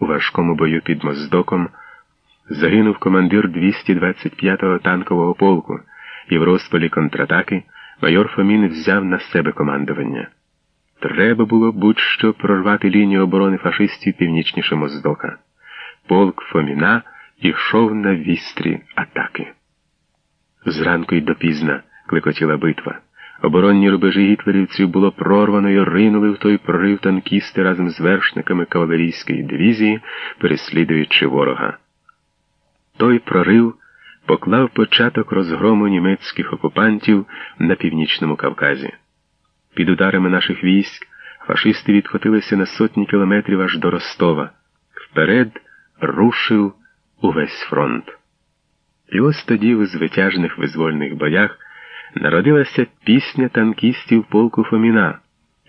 у важкому бою під Моздоком загинув командир 225-го танкового полку, і в розпалі контратаки майор Фомін взяв на себе командування. Треба було будь-що прорвати лінію оборони фашистів північніше Моздока. Полк Фоміна ішов на вістрі атаки. Зранку й допізна клекотіла битва. Оборонні рубежі гітлерівців було прорвано і ринули в той прорив танкісти разом з вершниками кавалерійської дивізії, переслідуючи ворога. Той прорив поклав початок розгрому німецьких окупантів на північному Кавказі. Під ударами наших військ фашисти відхотилися на сотні кілометрів аж до Ростова. Вперед рушив увесь фронт. І ось тоді в звитяжних визвольних боях народилася пісня танкістів полку Фоміна,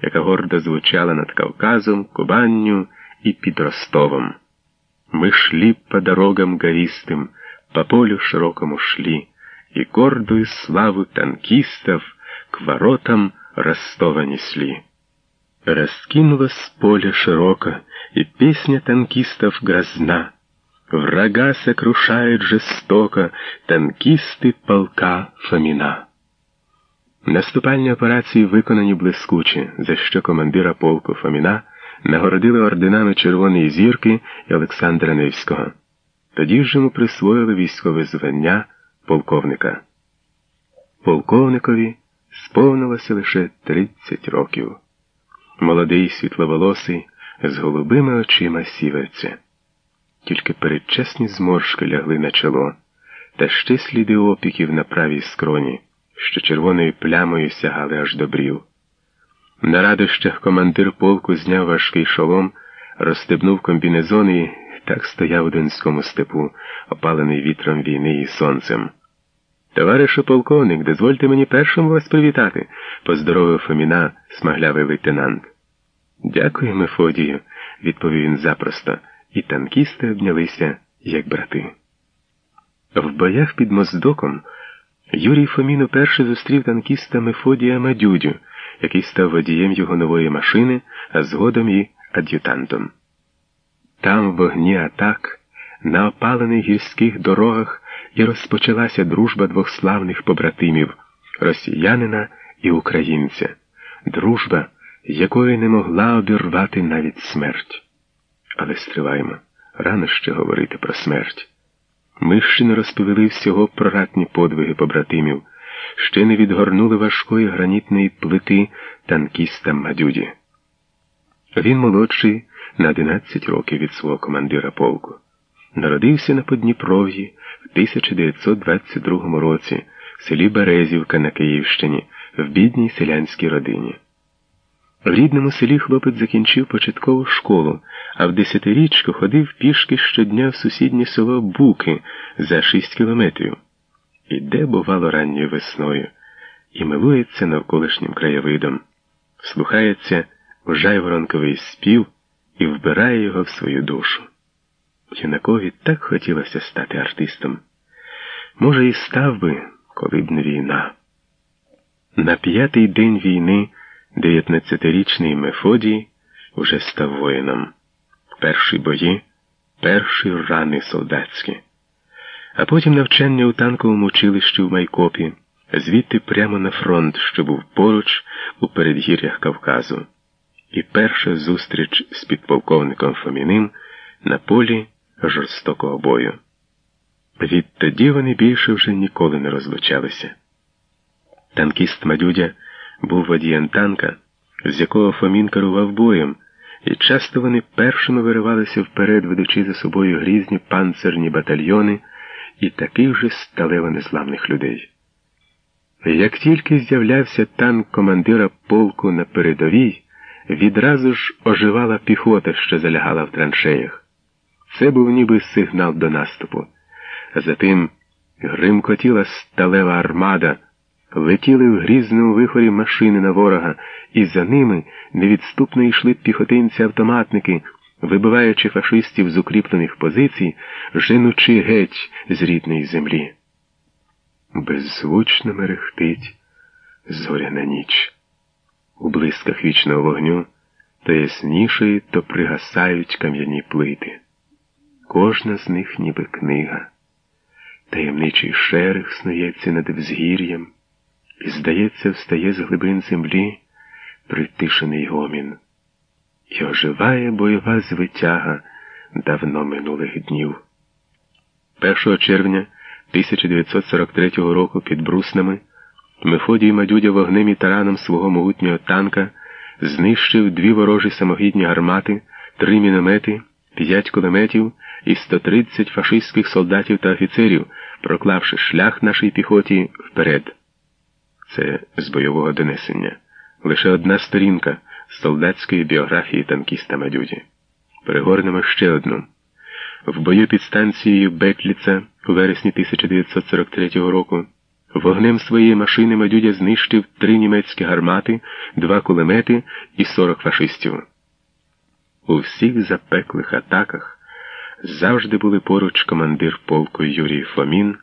яка гордо звучала над Кавказом, Кубанню і під Ростовом. Мы шли по дорогам гористым, по полю широкому шли, и гордую славу танкистов к воротам Ростова несли. Раскинулось поле широко, и песня танкистов грозна. Врага сокрушает жестоко танкисти полка Фоміна. Наступальні операції виконані блискуче, за що командира полку Фоміна нагородили орденами Червоної зірки і Олександра Невського. Тоді ж йому присвоїли військове звання полковника. Полковникові сповнилося лише 30 років. Молодий світловолосий, з голубими очима сіверця. Тільки передчасні зморшки лягли на чоло, та ще сліди опіків на правій скроні, що червоною плямою сягали аж до брів. На радощах командир полку зняв важкий шолом, розстебнув комбінезон і так стояв у Донському степу, опалений вітром війни і сонцем. Товаришу полковник, дозвольте мені першим вас привітати, поздоровив Фоміна смаглявий лейтенант. Дякую, Мефодію, відповів він запросто, і танкісти обнялися, як брати. В боях під Моздоком Юрій Фомін уперше зустрів танкіста Мефодія Мадюдю який став водієм його нової машини, а згодом і ад'ютантом. Там, в вогні атак, на опалених гірських дорогах і розпочалася дружба двох славних побратимів росіянина і українця, дружба, якої не могла обірвати навіть смерть. Але стриваємо, рано ще говорити про смерть. Ми ще не розповіли всього про ратні подвиги побратимів ще не відгорнули важкої гранітної плити танкіста Мадюді. Він молодший на 11 років від свого командира полку. Народився на Подніпров'ї в 1922 році в селі Березівка на Київщині в бідній селянській родині. В рідному селі хлопець закінчив початкову школу, а в десятирічку ходив пішки щодня в сусіднє село Буки за 6 кілометрів. Іде, бувало, ранньою весною, і милується навколишнім краєвидом, слухається у жайворонковий спів і вбирає його в свою душу. Юнакові так хотілося стати артистом. Може, і став би, коли б не війна. На п'ятий день війни дев'ятнадцятирічний Мефодій уже став воїном. Перші бої, перші рани солдатські а потім навчання у танковому училищі в Майкопі, звідти прямо на фронт, що був поруч у передгір'ях Кавказу, і перша зустріч з підполковником Фоміним на полі жорстокого бою. Відтоді вони більше вже ніколи не розлучалися. Танкіст Мадюдя був водієм танка, з якого Фомін керував боєм, і часто вони першими виривалися вперед, ведучи за собою грізні панцерні батальйони і таких же сталево незламних людей. Як тільки з'являвся танк командира полку на передовій, відразу ж оживала піхота, що залягала в траншеях. Це був ніби сигнал до наступу. Затим гримкотіла сталева армада, летіли в грізному вихорі машини на ворога, і за ними невідступно йшли піхотинці-автоматники вибиваючи фашистів з укріплених позицій, женучи геть з рідної землі. Беззвучно мерехтить зоряна ніч. У блисках вічного вогню то яснішої, то пригасають кам'яні плити. Кожна з них ніби книга. Таємничий шерех снується над взгір'ям, і, здається, встає з глибин землі притишений гомін. І оживає бойова звитяга давно минулих днів. 1 червня 1943 року під Бруснами Мефодій Мадюдя вогнем і тараном свого могутнього танка знищив дві ворожі самогідні гармати, три міномети, п'ять кулеметів і 130 фашистських солдатів та офіцерів, проклавши шлях нашій піхоті вперед. Це з бойового донесення. Лише одна сторінка солдатської біографії танкіста Мадюді. Перегорнемо ще одну. В бою під станцією Бекліца у вересні 1943 року вогнем своєї машини Мадюдя знищив три німецькі гармати, два кулемети і 40 фашистів. У всіх запеклих атаках завжди були поруч командир полку Юрій Фомін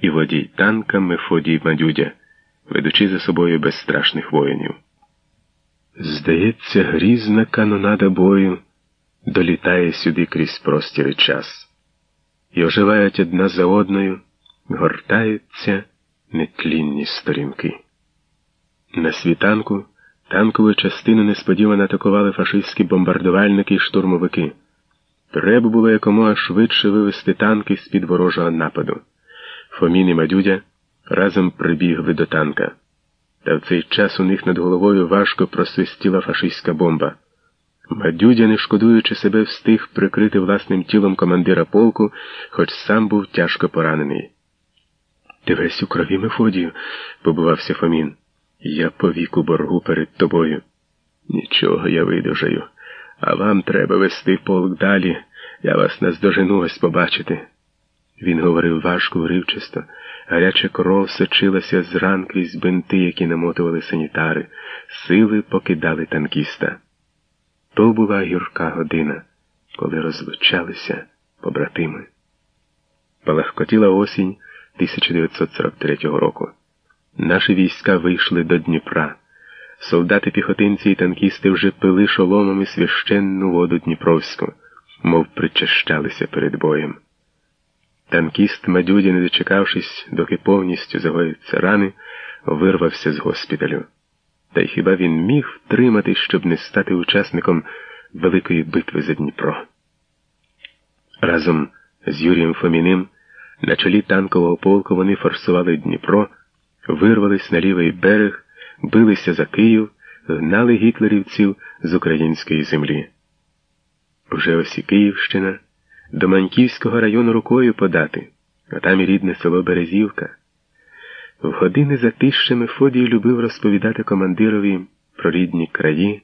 і водій танка Мефодій Мадюдя, ведучи за собою безстрашних воїнів. Здається, грізна канонада бою долітає сюди крізь простір час, і оживають одна за одною, гортаються нетлінні сторінки. На світанку танкову частину несподівано атакували фашистські бомбардувальники і штурмовики. Треба було якомога швидше вивести танки з-під ворожого нападу. Фомін і Мадюдя разом прибігли до танка. Та в цей час у них над головою важко просвистіла фашистська бомба. Мадюдя, не шкодуючи себе, встиг прикрити власним тілом командира полку, хоч сам був тяжко поранений. Ти весь у крові Мефодію, побувався Фомін. Я по віку боргу перед тобою. Нічого я видужаю, а вам треба вести полк далі. Я вас наздожену ось побачити. Він говорив важко, уривчисто, гаряча кров сочилася з ран крізь бинти, які намотували санітари, сили покидали танкіста. То була гірка година, коли розлучалися побратими. Палахкотіла осінь 1943 року. Наші війська вийшли до Дніпра. Солдати, піхотинці і танкісти вже пили шоломами священну воду Дніпровську, мов причащалися перед боєм. Танкіст Мадюді, не дочекавшись, доки повністю загоїться рани, вирвався з госпіталю. Та й хіба він міг втримати, щоб не стати учасником великої битви за Дніпро? Разом з Юрієм Фоміним на чолі танкового полку вони форсували Дніпро, вирвались на лівий берег, билися за Київ, гнали гітлерівців з української землі. Уже ось і Київщина до Маньківського району рукою подати, а там і рідне село Березівка. В години затища Мефодій любив розповідати командирові про рідні краї,